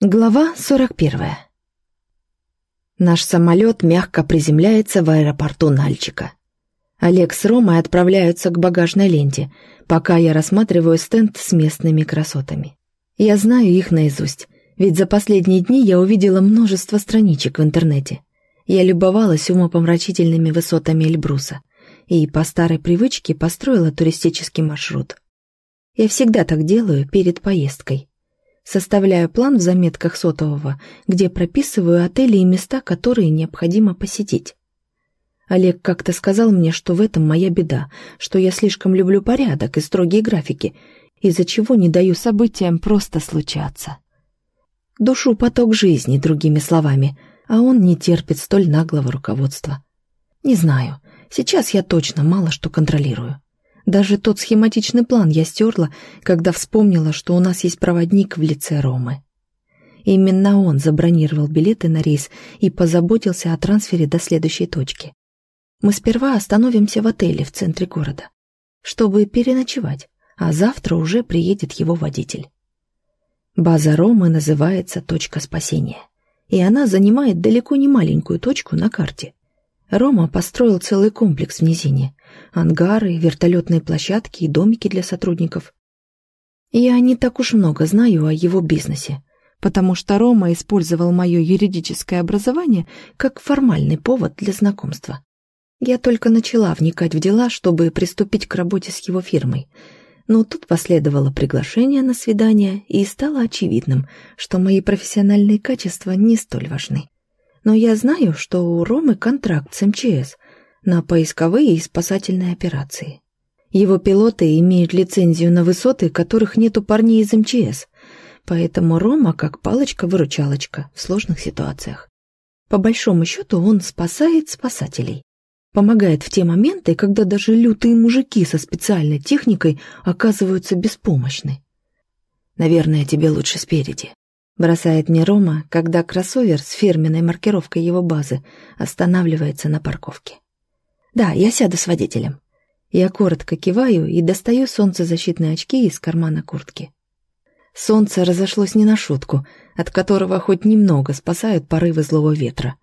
Глава 41. Наш самолет мягко приземляется в аэропорту Нальчика. Олег с Ромой отправляются к багажной ленте, пока я рассматриваю стенд с местными красотами. Я знаю их наизусть, ведь за последние дни я увидела множество страничек в интернете. Я любовалась умопомрачительными высотами Эльбруса и по старой привычке построила туристический маршрут. Я всегда так делаю перед поездкой. Составляю план в заметках сотового, где прописываю отели и места, которые необходимо посетить. Олег как-то сказал мне, что в этом моя беда, что я слишком люблю порядок и строгие графики, из-за чего не даю событиям просто случаться. Душу поток жизни, другими словами, а он не терпит столь наглого руководства. Не знаю, сейчас я точно мало что контролирую. Даже тот схематичный план я стерла, когда вспомнила, что у нас есть проводник в лице Ромы. Именно он забронировал билеты на рейс и позаботился о трансфере до следующей точки. Мы сперва остановимся в отеле в центре города, чтобы переночевать, а завтра уже приедет его водитель. База Ромы называется «Точка спасения», и она занимает далеко не маленькую точку на карте. Рома построил целый комплекс в низине. Ангары, вертолетные площадки и домики для сотрудников. Я не так уж много знаю о его бизнесе, потому что Рома использовал мое юридическое образование как формальный повод для знакомства. Я только начала вникать в дела, чтобы приступить к работе с его фирмой. Но тут последовало приглашение на свидание, и стало очевидным, что мои профессиональные качества не столь важны но я знаю, что у Ромы контракт с МЧС на поисковые и спасательные операции. Его пилоты имеют лицензию на высоты, которых нет у парней из МЧС, поэтому Рома как палочка-выручалочка в сложных ситуациях. По большому счету он спасает спасателей. Помогает в те моменты, когда даже лютые мужики со специальной техникой оказываются беспомощны. Наверное, тебе лучше спереди. Бросает мне Рома, когда кроссовер с фирменной маркировкой его базы останавливается на парковке. «Да, я сяду с водителем». Я коротко киваю и достаю солнцезащитные очки из кармана куртки. Солнце разошлось не на шутку, от которого хоть немного спасают порывы злого ветра.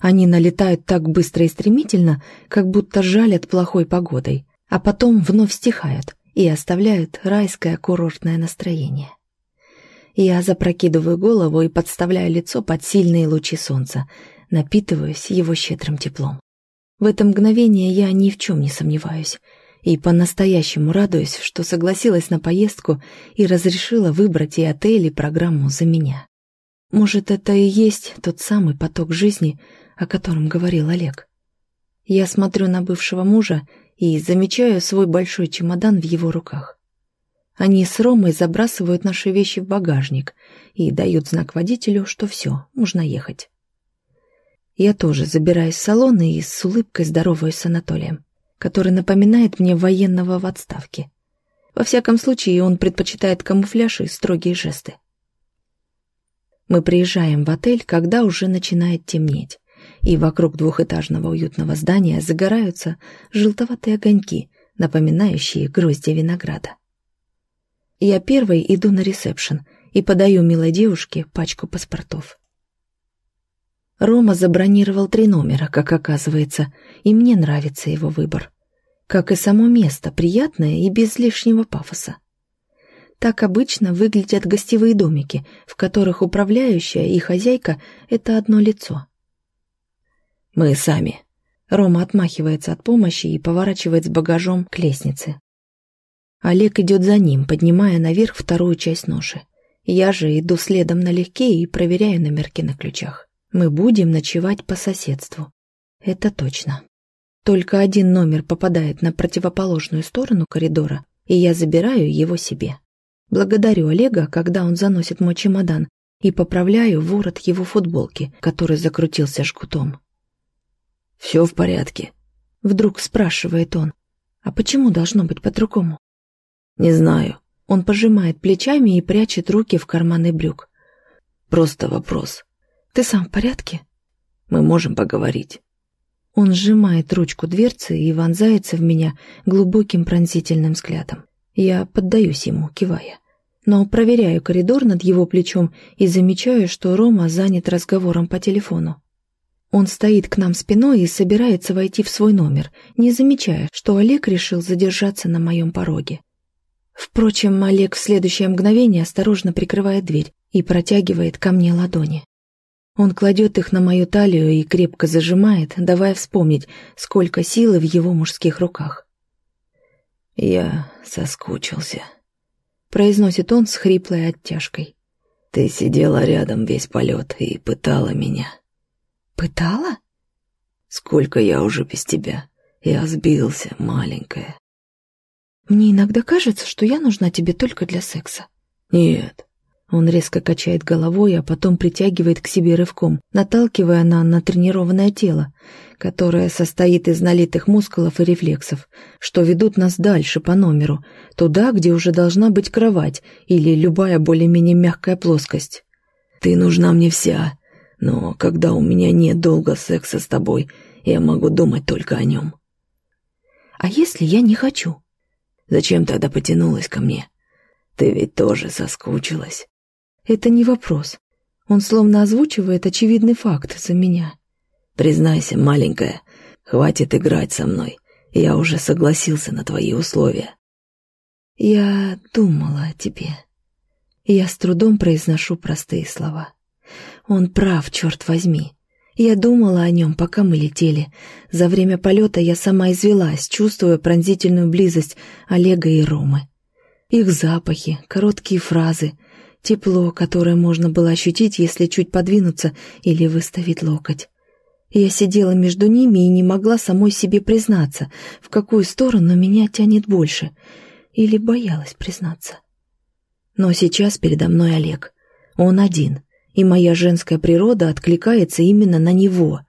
Они налетают так быстро и стремительно, как будто жалят плохой погодой, а потом вновь стихают и оставляют райское курортное настроение. Я запрокидываю голову и подставляю лицо под сильные лучи солнца, напитываюсь его щедрым теплом. В это мгновение я ни в чем не сомневаюсь и по-настоящему радуюсь, что согласилась на поездку и разрешила выбрать и отель, и программу за меня. Может, это и есть тот самый поток жизни, о котором говорил Олег. Я смотрю на бывшего мужа и замечаю свой большой чемодан в его руках. Они с Ромой забрасывают наши вещи в багажник и дают знак водителю, что все, можно ехать. Я тоже забираюсь в салон и с улыбкой здороваюсь с Анатолием, который напоминает мне военного в отставке. Во всяком случае, он предпочитает камуфляж и строгие жесты. Мы приезжаем в отель, когда уже начинает темнеть, и вокруг двухэтажного уютного здания загораются желтоватые огоньки, напоминающие гроздья винограда. Я первой иду на ресепшн и подаю милой девушке пачку паспортов. Рома забронировал три номера, как оказывается, и мне нравится его выбор. Как и само место, приятное и без лишнего пафоса. Так обычно выглядят гостевые домики, в которых управляющая и хозяйка — это одно лицо. «Мы сами». Рома отмахивается от помощи и поворачивает с багажом к лестнице. Олег идет за ним, поднимая наверх вторую часть ноши. Я же иду следом налегке и проверяю номерки на ключах. Мы будем ночевать по соседству. Это точно. Только один номер попадает на противоположную сторону коридора, и я забираю его себе. Благодарю Олега, когда он заносит мой чемодан, и поправляю ворот его футболки, который закрутился жгутом. «Все в порядке?» Вдруг спрашивает он. «А почему должно быть по-другому?» «Не знаю». Он пожимает плечами и прячет руки в карманы брюк. «Просто вопрос. Ты сам в порядке?» «Мы можем поговорить». Он сжимает ручку дверцы и вонзается в меня глубоким пронзительным взглядом. Я поддаюсь ему, кивая. но проверяю коридор над его плечом и замечаю, что Рома занят разговором по телефону. Он стоит к нам спиной и собирается войти в свой номер, не замечая, что Олег решил задержаться на моем пороге. Впрочем, Олег в следующее мгновение осторожно прикрывает дверь и протягивает ко мне ладони. Он кладет их на мою талию и крепко зажимает, давая вспомнить, сколько силы в его мужских руках. «Я соскучился», — произносит он с хриплой оттяжкой. «Ты сидела рядом весь полет и пытала меня». «Пытала?» «Сколько я уже без тебя. Я сбился, маленькая». «Мне иногда кажется, что я нужна тебе только для секса». «Нет, он резко качает головой, а потом притягивает к себе рывком, наталкивая на натренированное тело, которое состоит из налитых мускулов и рефлексов, что ведут нас дальше по номеру, туда, где уже должна быть кровать или любая более-менее мягкая плоскость. «Ты нужна мне вся, но когда у меня нет долго секса с тобой, я могу думать только о нем». «А если я не хочу?» «Зачем тогда потянулась ко мне? Ты ведь тоже соскучилась». Это не вопрос. Он словно озвучивает очевидный факт за меня. «Признайся, маленькая, хватит играть со мной. Я уже согласился на твои условия». «Я думала о тебе». Я с трудом произношу простые слова. Он прав, черт возьми. Я думала о нем, пока мы летели. За время полета я сама извелась, чувствуя пронзительную близость Олега и Ромы. Их запахи, короткие фразы, Тепло, которое можно было ощутить, если чуть подвинуться или выставить локоть. Я сидела между ними и не могла самой себе признаться, в какую сторону меня тянет больше, или боялась признаться. Но сейчас передо мной Олег. Он один, и моя женская природа откликается именно на него.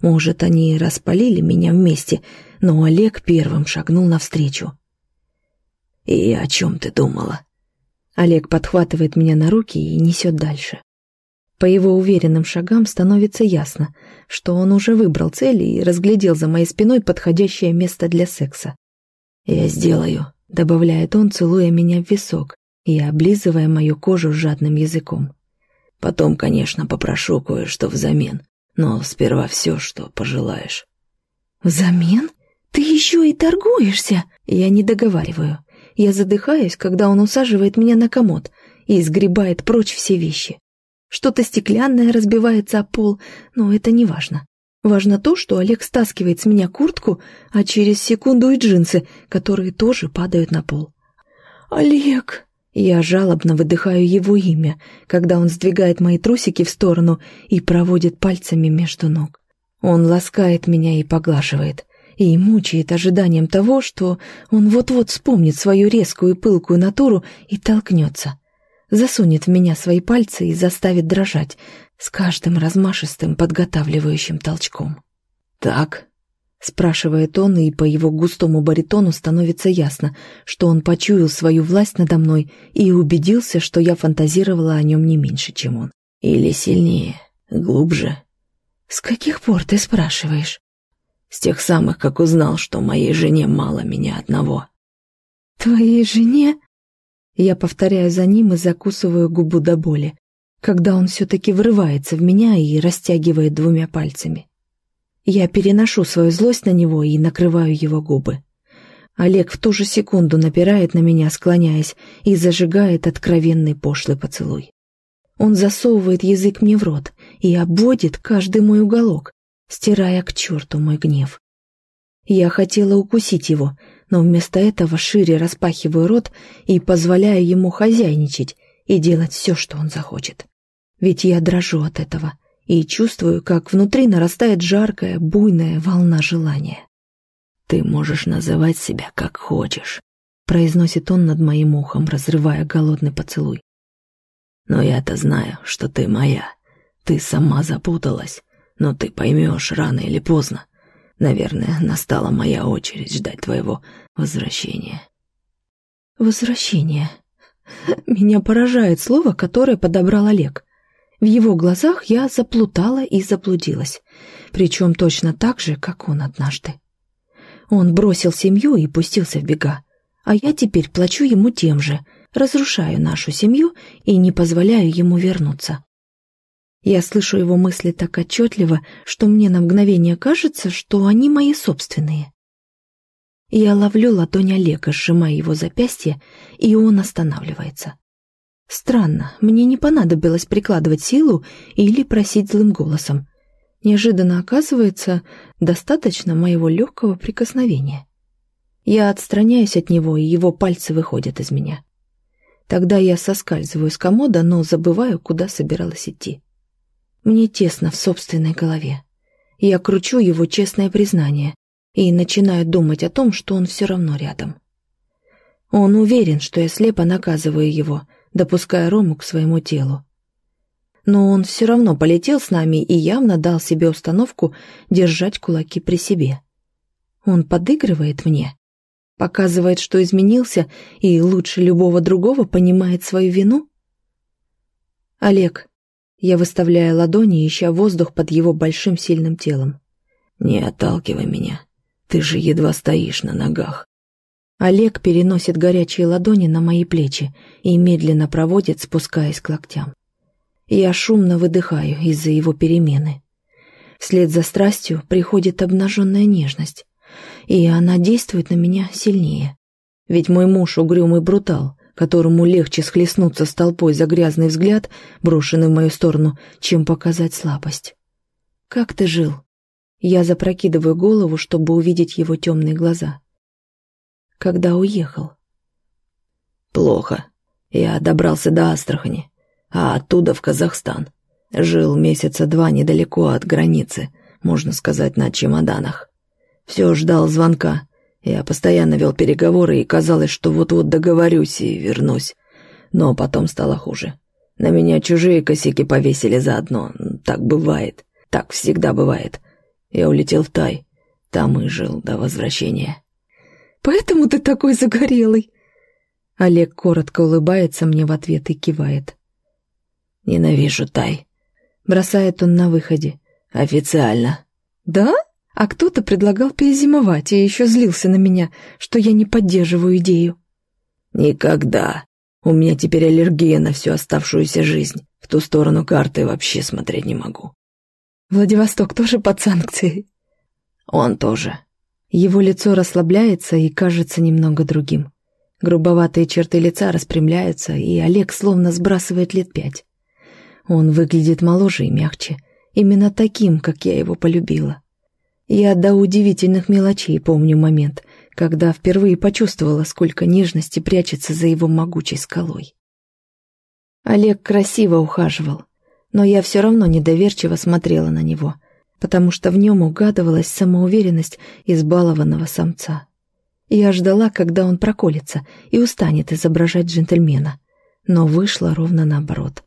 Может, они распалили меня вместе, но Олег первым шагнул навстречу. «И о чем ты думала?» Олег подхватывает меня на руки и несет дальше. По его уверенным шагам становится ясно, что он уже выбрал цель и разглядел за моей спиной подходящее место для секса. «Я сделаю», — добавляет он, целуя меня в висок и облизывая мою кожу жадным языком. «Потом, конечно, попрошу кое-что взамен, но сперва все, что пожелаешь». «Взамен? Ты еще и торгуешься?» Я не договариваю. Я задыхаюсь, когда он усаживает меня на комод и сгребает прочь все вещи. Что-то стеклянное разбивается о пол, но это не важно. Важно то, что Олег стаскивает с меня куртку, а через секунду и джинсы, которые тоже падают на пол. «Олег!» Я жалобно выдыхаю его имя, когда он сдвигает мои трусики в сторону и проводит пальцами между ног. Он ласкает меня и поглаживает и мучает ожиданием того, что он вот-вот вспомнит свою резкую и пылкую натуру и толкнется. Засунет в меня свои пальцы и заставит дрожать с каждым размашистым подготавливающим толчком. «Так?» — спрашивает он, и по его густому баритону становится ясно, что он почуял свою власть надо мной и убедился, что я фантазировала о нем не меньше, чем он. «Или сильнее, глубже?» «С каких пор ты спрашиваешь?» С тех самых, как узнал, что моей жене мало меня одного. «Твоей жене?» Я повторяю за ним и закусываю губу до боли, когда он все-таки врывается в меня и растягивает двумя пальцами. Я переношу свою злость на него и накрываю его губы. Олег в ту же секунду напирает на меня, склоняясь, и зажигает откровенный пошлый поцелуй. Он засовывает язык мне в рот и обводит каждый мой уголок, стирая к черту мой гнев. Я хотела укусить его, но вместо этого шире распахиваю рот и позволяю ему хозяйничать и делать все, что он захочет. Ведь я дрожу от этого и чувствую, как внутри нарастает жаркая, буйная волна желания. «Ты можешь называть себя как хочешь», — произносит он над моим ухом, разрывая голодный поцелуй. «Но я-то знаю, что ты моя. Ты сама запуталась, но ты поймешь рано или поздно. Наверное, настала моя очередь ждать твоего возвращения. Возвращение. Меня поражает слово, которое подобрал Олег. В его глазах я заплутала и заблудилась, причем точно так же, как он однажды. Он бросил семью и пустился в бега, а я теперь плачу ему тем же, разрушаю нашу семью и не позволяю ему вернуться. Я слышу его мысли так отчетливо, что мне на мгновение кажется, что они мои собственные. Я ловлю ладонь Олега, сжимая его запястье, и он останавливается. Странно, мне не понадобилось прикладывать силу или просить злым голосом. Неожиданно оказывается, достаточно моего легкого прикосновения. Я отстраняюсь от него, и его пальцы выходят из меня. Тогда я соскальзываю с комода, но забываю, куда собиралась идти. Мне тесно в собственной голове. Я кручу его честное признание и начинаю думать о том, что он все равно рядом. Он уверен, что я слепо наказываю его, допуская Рому к своему телу. Но он все равно полетел с нами и явно дал себе установку держать кулаки при себе. Он подыгрывает мне, показывает, что изменился и лучше любого другого понимает свою вину. Олег, я выставляю ладони, ища воздух под его большим сильным телом. «Не отталкивай меня. Ты же едва стоишь на ногах». Олег переносит горячие ладони на мои плечи и медленно проводит, спускаясь к локтям. Я шумно выдыхаю из-за его перемены. Вслед за страстью приходит обнаженная нежность, и она действует на меня сильнее. Ведь мой муж угрюмый брутал, которому легче схлестнуться с толпой за грязный взгляд, брошенный в мою сторону, чем показать слабость. «Как ты жил?» Я запрокидываю голову, чтобы увидеть его темные глаза. «Когда уехал?» «Плохо. Я добрался до Астрахани, а оттуда в Казахстан. Жил месяца два недалеко от границы, можно сказать, на чемоданах. Все ждал звонка, я постоянно вел переговоры, и казалось, что вот-вот договорюсь и вернусь. Но потом стало хуже. На меня чужие косяки повесили заодно. Так бывает. Так всегда бывает. Я улетел в Тай. Там и жил до возвращения. «Поэтому ты такой загорелый?» Олег коротко улыбается мне в ответ и кивает. «Ненавижу Тай», — бросает он на выходе. «Официально». «Да?» А кто-то предлагал перезимовать и еще злился на меня, что я не поддерживаю идею. «Никогда. У меня теперь аллергия на всю оставшуюся жизнь. В ту сторону карты вообще смотреть не могу». «Владивосток тоже под санкцией?» «Он тоже». Его лицо расслабляется и кажется немного другим. Грубоватые черты лица распрямляются, и Олег словно сбрасывает лет пять. Он выглядит моложе и мягче, именно таким, как я его полюбила. Я до удивительных мелочей помню момент, когда впервые почувствовала, сколько нежности прячется за его могучей скалой. Олег красиво ухаживал, но я все равно недоверчиво смотрела на него, потому что в нем угадывалась самоуверенность избалованного самца. Я ждала, когда он проколется и устанет изображать джентльмена, но вышло ровно наоборот.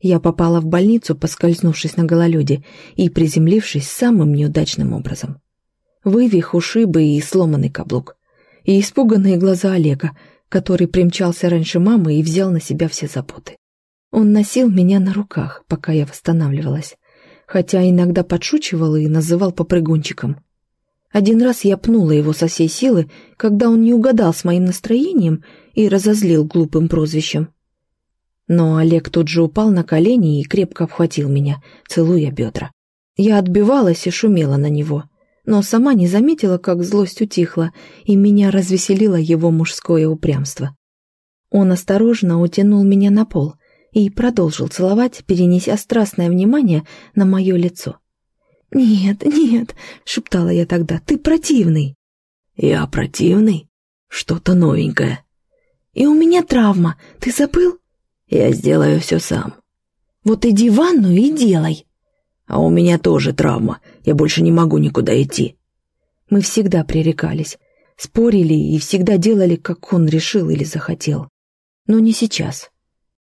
Я попала в больницу, поскользнувшись на гололеде и приземлившись самым неудачным образом. Вывих, ушибы и сломанный каблук. И испуганные глаза Олега, который примчался раньше мамы и взял на себя все заботы. Он носил меня на руках, пока я восстанавливалась, хотя иногда подшучивал и называл попрыгунчиком. Один раз я пнула его со всей силы, когда он не угадал с моим настроением и разозлил глупым прозвищем. Но Олег тут же упал на колени и крепко обхватил меня, целуя бедра. Я отбивалась и шумела на него, но сама не заметила, как злость утихла, и меня развеселило его мужское упрямство. Он осторожно утянул меня на пол и продолжил целовать, перенеся страстное внимание на мое лицо. «Нет, нет», — шептала я тогда, — «ты противный». «Я противный? Что-то новенькое». «И у меня травма, ты забыл?» Я сделаю все сам. Вот иди в ванну и делай. А у меня тоже травма. Я больше не могу никуда идти. Мы всегда пререкались, спорили и всегда делали, как он решил или захотел. Но не сейчас.